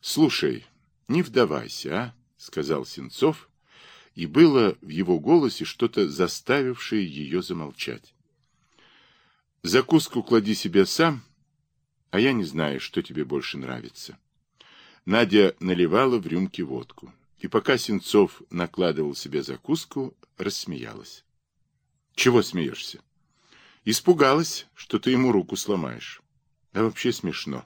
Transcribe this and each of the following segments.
Слушай, не вдавайся, а, сказал Сенцов, и было в его голосе что-то заставившее ее замолчать. Закуску клади себе сам, а я не знаю, что тебе больше нравится. Надя наливала в рюмки водку, и пока Сенцов накладывал себе закуску, рассмеялась. Чего смеешься? Испугалась, что ты ему руку сломаешь. А вообще смешно.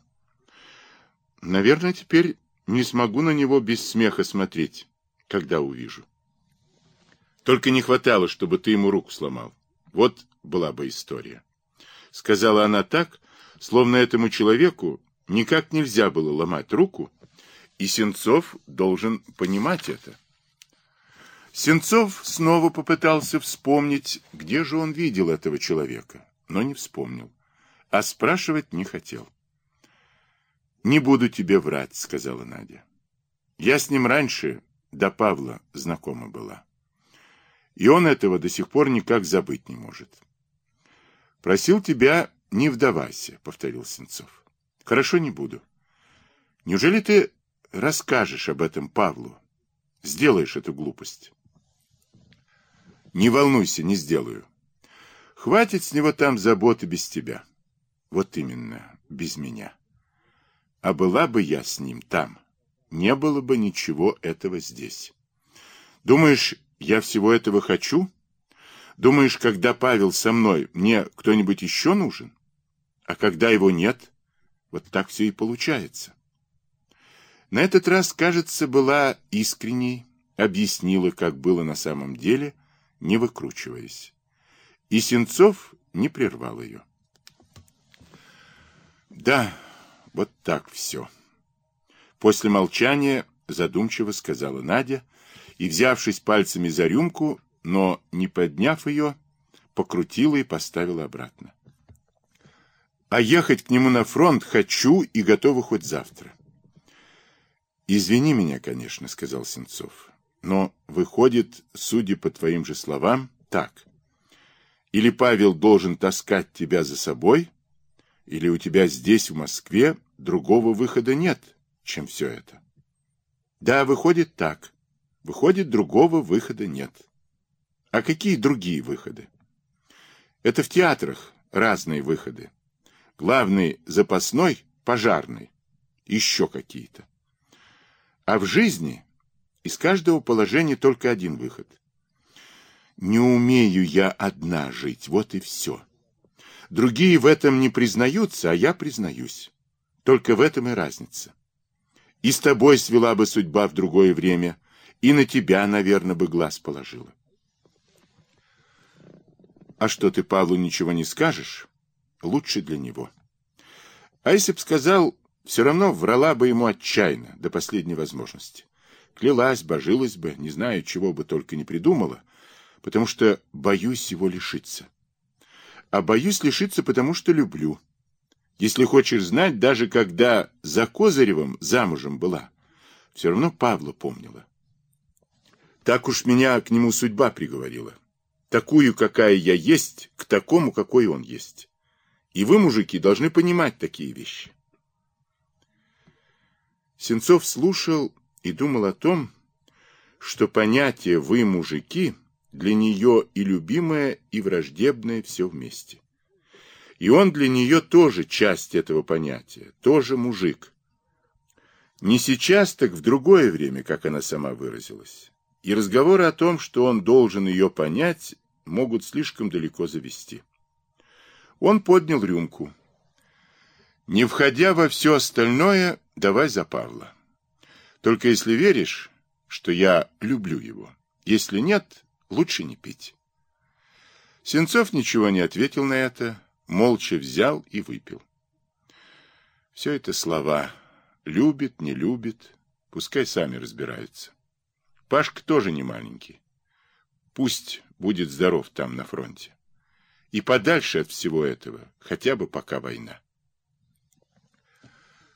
Наверное, теперь не смогу на него без смеха смотреть, когда увижу. Только не хватало, чтобы ты ему руку сломал. Вот была бы история. Сказала она так, словно этому человеку никак нельзя было ломать руку, и Сенцов должен понимать это. Сенцов снова попытался вспомнить, где же он видел этого человека, но не вспомнил, а спрашивать не хотел. «Не буду тебе врать», — сказала Надя. «Я с ним раньше до Павла знакома была. И он этого до сих пор никак забыть не может». «Просил тебя, не вдавайся», — повторил Сенцов. «Хорошо, не буду. Неужели ты расскажешь об этом Павлу? Сделаешь эту глупость?» «Не волнуйся, не сделаю. Хватит с него там заботы без тебя. Вот именно, без меня». А была бы я с ним там, не было бы ничего этого здесь. Думаешь, я всего этого хочу? Думаешь, когда Павел со мной, мне кто-нибудь еще нужен? А когда его нет, вот так все и получается. На этот раз, кажется, была искренней, объяснила, как было на самом деле, не выкручиваясь. И Сенцов не прервал ее. Да, вот так все. После молчания задумчиво сказала Надя и, взявшись пальцами за рюмку, но не подняв ее, покрутила и поставила обратно. А ехать к нему на фронт хочу и готова хоть завтра. Извини меня, конечно, сказал Сенцов, но выходит, судя по твоим же словам, так. Или Павел должен таскать тебя за собой, или у тебя здесь, в Москве, другого выхода нет, чем все это? Да, выходит так. Выходит, другого выхода нет. А какие другие выходы? Это в театрах разные выходы. Главный запасной, пожарный. Еще какие-то. А в жизни из каждого положения только один выход. Не умею я одна жить, вот и все. Другие в этом не признаются, а я признаюсь. Только в этом и разница. И с тобой свела бы судьба в другое время, и на тебя, наверное, бы глаз положила. А что ты Павлу ничего не скажешь, лучше для него. А если б сказал, все равно врала бы ему отчаянно, до последней возможности. Клялась, божилась бы, не знаю, чего бы только не придумала, потому что боюсь его лишиться а боюсь лишиться, потому что люблю. Если хочешь знать, даже когда за Козыревым замужем была, все равно Павла помнила. Так уж меня к нему судьба приговорила. Такую, какая я есть, к такому, какой он есть. И вы, мужики, должны понимать такие вещи. Сенцов слушал и думал о том, что понятие «вы, мужики» для нее и любимое, и враждебное все вместе. И он для нее тоже часть этого понятия, тоже мужик. Не сейчас, так в другое время, как она сама выразилась. И разговоры о том, что он должен ее понять, могут слишком далеко завести. Он поднял рюмку. Не входя во все остальное, давай за Павла. Только если веришь, что я люблю его. Если нет, Лучше не пить. Сенцов ничего не ответил на это, молча взял и выпил. Все это слова. Любит, не любит. Пускай сами разбираются. Пашка тоже не маленький. Пусть будет здоров там на фронте. И подальше от всего этого, хотя бы пока война.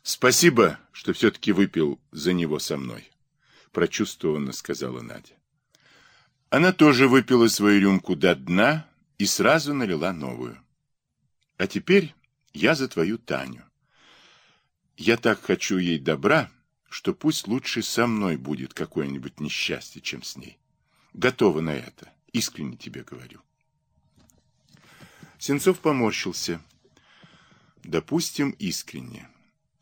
Спасибо, что все-таки выпил за него со мной, прочувствованно сказала Надя. Она тоже выпила свою рюмку до дна и сразу налила новую. А теперь я за твою Таню. Я так хочу ей добра, что пусть лучше со мной будет какое-нибудь несчастье, чем с ней. Готова на это, искренне тебе говорю. Сенцов поморщился. Допустим, искренне.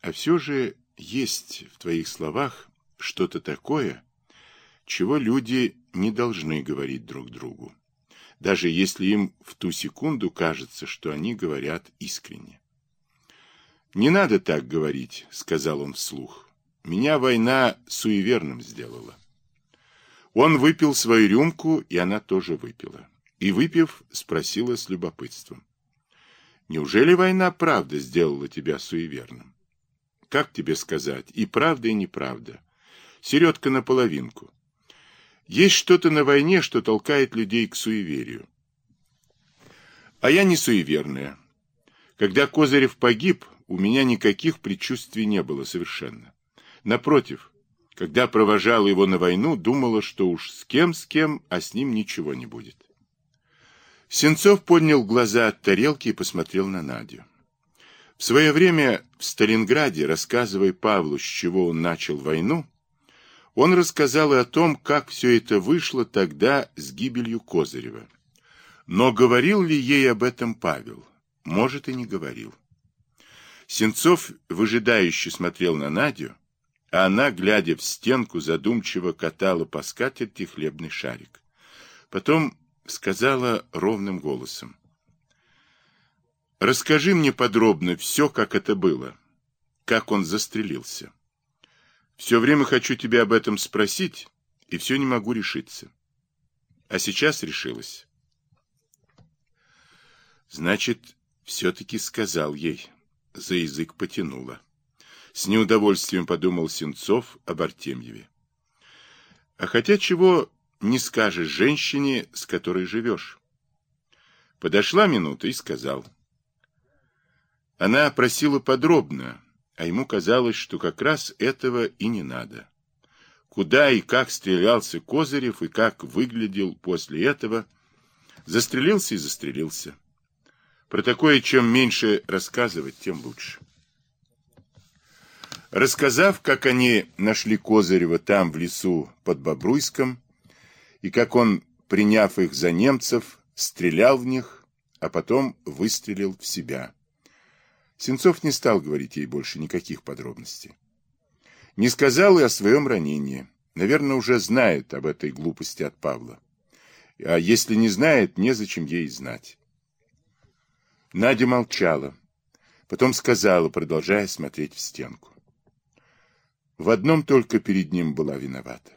А все же есть в твоих словах что-то такое, чего люди не должны говорить друг другу, даже если им в ту секунду кажется, что они говорят искренне. «Не надо так говорить», — сказал он вслух. «Меня война суеверным сделала». Он выпил свою рюмку, и она тоже выпила. И, выпив, спросила с любопытством. «Неужели война правда сделала тебя суеверным?» «Как тебе сказать? И правда, и неправда. Середка наполовинку. Есть что-то на войне, что толкает людей к суеверию. А я не суеверная. Когда Козырев погиб, у меня никаких предчувствий не было совершенно. Напротив, когда провожала его на войну, думала, что уж с кем-с кем, а с ним ничего не будет. Сенцов поднял глаза от тарелки и посмотрел на Надю. В свое время в Сталинграде, рассказывая Павлу, с чего он начал войну, он рассказал и о том, как все это вышло тогда с гибелью Козырева. Но говорил ли ей об этом Павел? Может, и не говорил. Сенцов выжидающе смотрел на Надю, а она, глядя в стенку, задумчиво катала по скатерти хлебный шарик. Потом сказала ровным голосом. «Расскажи мне подробно все, как это было, как он застрелился. Все время хочу тебя об этом спросить, и все не могу решиться. А сейчас решилась». Значит, все-таки сказал ей за язык потянула. С неудовольствием подумал Сенцов об Артемьеве. А хотя чего не скажешь женщине, с которой живешь. Подошла минута и сказал. Она просила подробно, а ему казалось, что как раз этого и не надо. Куда и как стрелялся Козырев и как выглядел после этого, застрелился и застрелился. Про такое, чем меньше рассказывать, тем лучше. Рассказав, как они нашли Козырева там, в лесу под Бобруйском, и как он, приняв их за немцев, стрелял в них, а потом выстрелил в себя. Сенцов не стал говорить ей больше никаких подробностей. Не сказал и о своем ранении. Наверное, уже знает об этой глупости от Павла. А если не знает, незачем ей знать. Надя молчала. Потом сказала, продолжая смотреть в стенку. В одном только перед ним была виновата.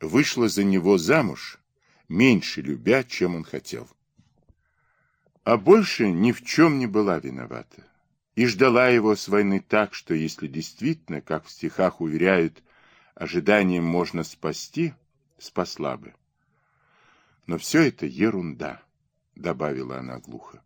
Вышла за него замуж, меньше любя, чем он хотел. А больше ни в чем не была виновата. И ждала его с войны так, что если действительно, как в стихах уверяют, ожиданием можно спасти, спасла бы. Но все это ерунда, добавила она глухо.